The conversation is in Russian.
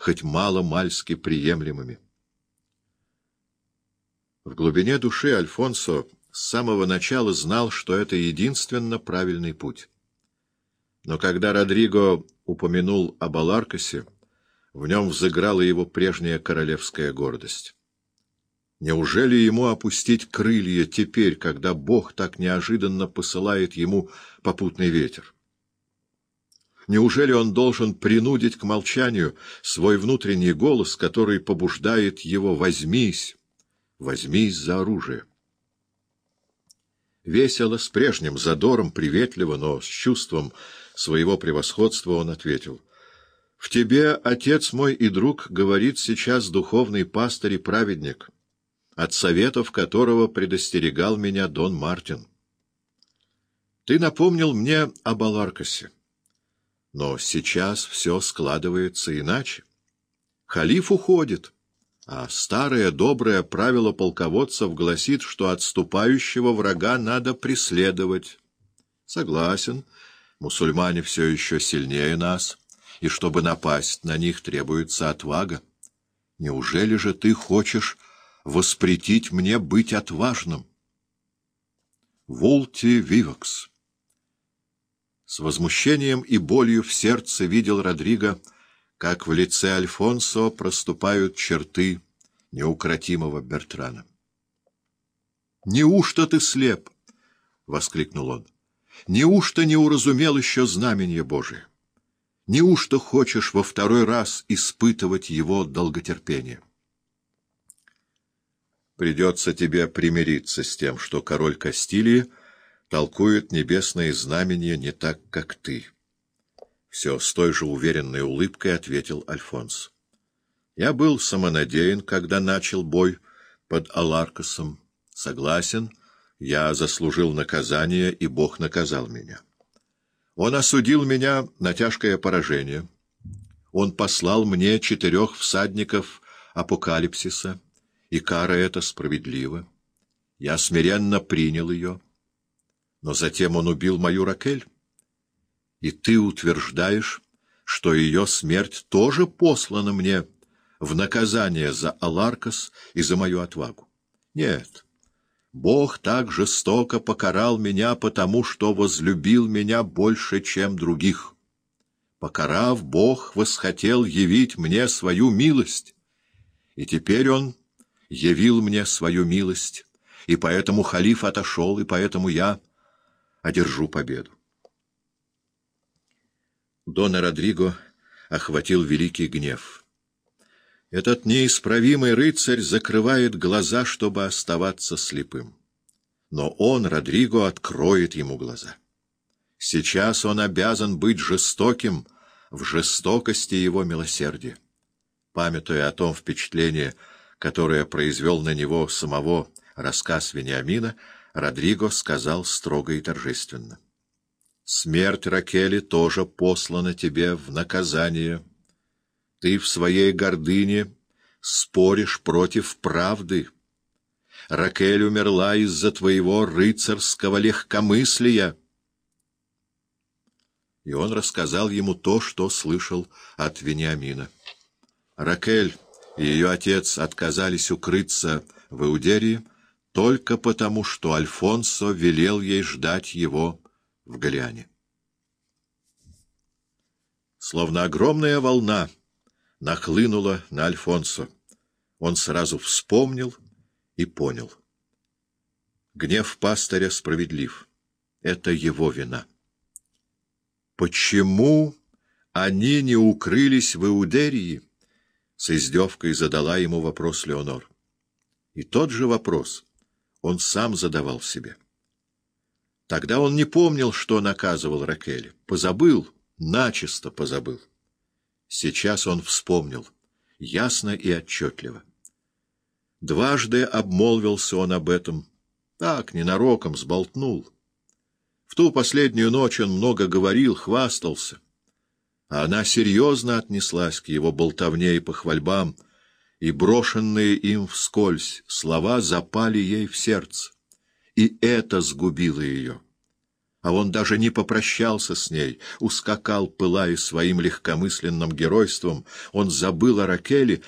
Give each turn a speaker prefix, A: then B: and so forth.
A: хоть мало-мальски приемлемыми. В глубине души Альфонсо с самого начала знал, что это единственно правильный путь. Но когда Родриго упомянул об Аларкосе, в нем взыграла его прежняя королевская гордость. Неужели ему опустить крылья теперь, когда Бог так неожиданно посылает ему попутный ветер? Неужели он должен принудить к молчанию свой внутренний голос, который побуждает его «возьмись, возьмись за оружие»? Весело, с прежним задором, приветливо, но с чувством своего превосходства он ответил. — В тебе, отец мой и друг, говорит сейчас духовный пастырь и праведник, от советов которого предостерегал меня Дон Мартин. Ты напомнил мне об Аларкосе. Но сейчас все складывается иначе. Халиф уходит, а старое доброе правило полководцев гласит, что отступающего врага надо преследовать. Согласен, мусульмане все еще сильнее нас, и чтобы напасть на них требуется отвага. Неужели же ты хочешь воспретить мне быть отважным? Волти Вивакс с возмущением и болью в сердце видел Родриго, как в лице Альфонсо проступают черты неукротимого Бертрана. «Неужто ты слеп?» — воскликнул он. «Неужто не уразумел еще знамение Божие? Неужто хочешь во второй раз испытывать его долготерпение?» «Придется тебе примириться с тем, что король Кастилии — толкует небесные знамения не так, как ты. Все с той же уверенной улыбкой ответил Альфонс. Я был самонадеян, когда начал бой под Аларкосом. Согласен, я заслужил наказание, и Бог наказал меня. Он осудил меня на тяжкое поражение. Он послал мне четырех всадников апокалипсиса, и кара эта справедлива. Я смиренно принял ее. Но затем он убил мою Ракель. И ты утверждаешь, что ее смерть тоже послана мне в наказание за Аларкас и за мою отвагу. Нет, Бог так жестоко покарал меня, потому что возлюбил меня больше, чем других. Покарав, Бог восхотел явить мне свою милость, и теперь Он явил мне свою милость, и поэтому халиф отошел, и поэтому я одержу победу. Дона Родриго охватил великий гнев. Этот неисправимый рыцарь закрывает глаза, чтобы оставаться слепым. Но он, Родриго, откроет ему глаза. Сейчас он обязан быть жестоким в жестокости его милосердия. Памятуя о том впечатлении, которое произвел на него самого рассказ Вениамина, Родриго сказал строго и торжественно. «Смерть Ракели тоже послана тебе в наказание. Ты в своей гордыне споришь против правды. Ракель умерла из-за твоего рыцарского легкомыслия». И он рассказал ему то, что слышал от Вениамина. Ракель и ее отец отказались укрыться в Иудерии, только потому, что Альфонсо велел ей ждать его в Галиане. Словно огромная волна нахлынула на Альфонсо. Он сразу вспомнил и понял. Гнев пастыря справедлив. Это его вина. Почему они не укрылись в Иудерии? С издевкой задала ему вопрос Леонор. И тот же вопрос — он сам задавал себе. Тогда он не помнил, что наказывал Ракель. Позабыл, начисто позабыл. Сейчас он вспомнил, ясно и отчетливо. Дважды обмолвился он об этом, так, ненароком, сболтнул. В ту последнюю ночь он много говорил, хвастался, а она серьезно отнеслась к его болтовне и похвальбам, и брошенные им вскользь слова запали ей в сердце, и это сгубило ее. а он даже не попрощался с ней, ускакал, пылая своим легкомысленным геройством, он забыл о Ракеле